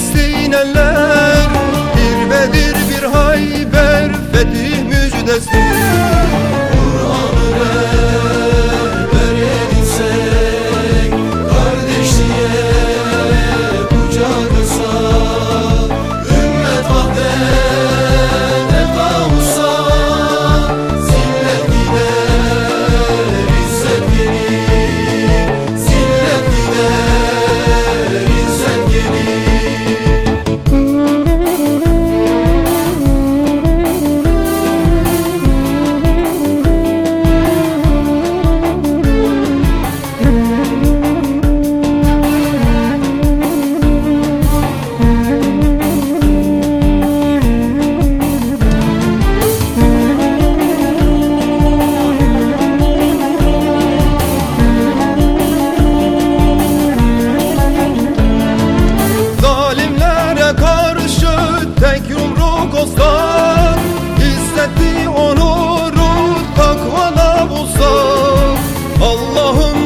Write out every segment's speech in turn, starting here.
desteğin eller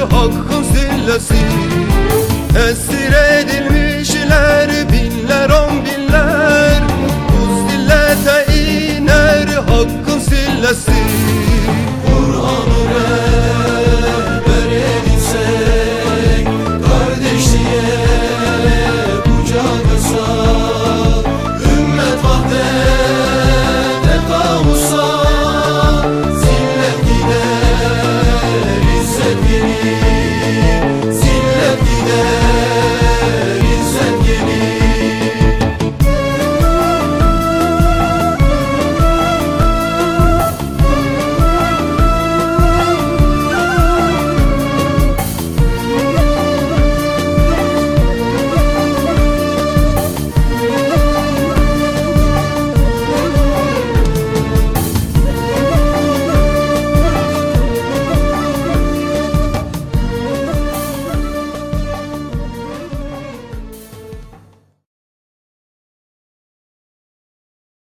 hakkın zillesi Esir edilmişler binler on binler. Buz dillete iner hakkın zillesi